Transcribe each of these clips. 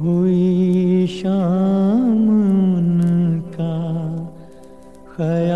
हुई शाम का खया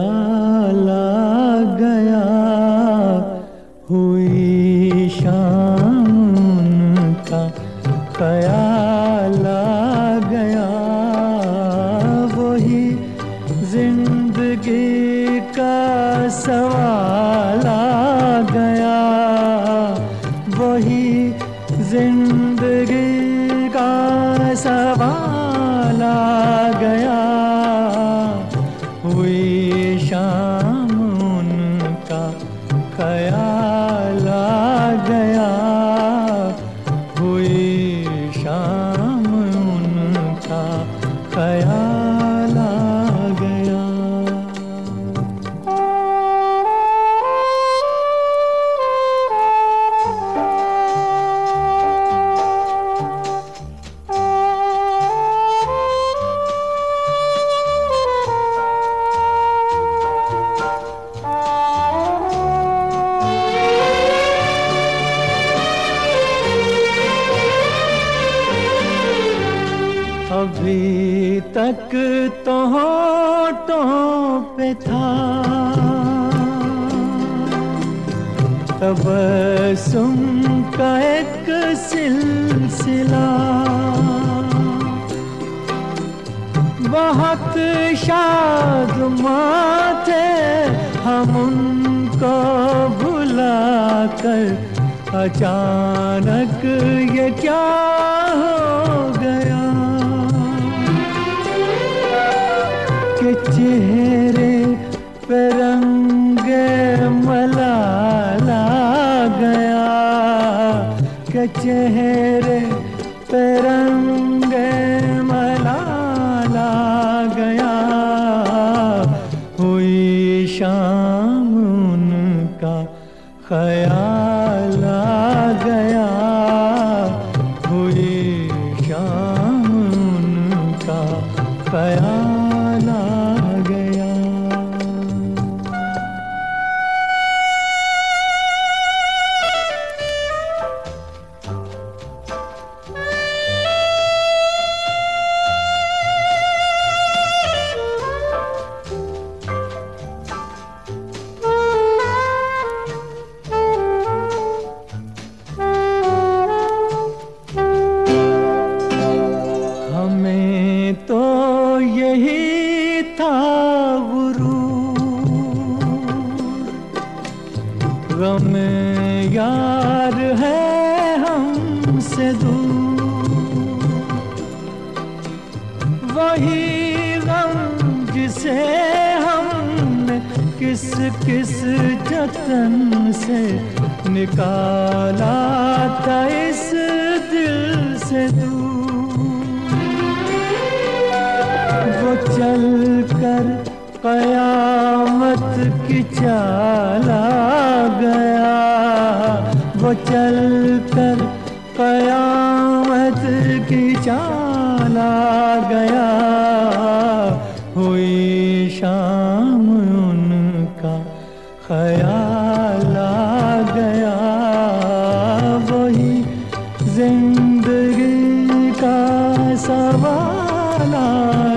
अभी तक तो होठों पे था। तबसुम का एक सिलसिला। बहुत शाद थे हम उनको भुला कर अचानक ये क्या चेहरे पे रंग मलाला गया, के चेहरे पे रंग मलाला गया। हुई शाम उनका ख्याल आ गया। हुई शाम उनका ख्याल गम यार है हमसे दूर। वही गम जिसे हमने किस किस जतन से निकाला था इस दिल से दूर। वो चल कर कयामत की चाला वो चल कर कयामत की चाला गया। हुई शाम उनका ख्याल आ गया। वही ज़िंदगी का सवाल आ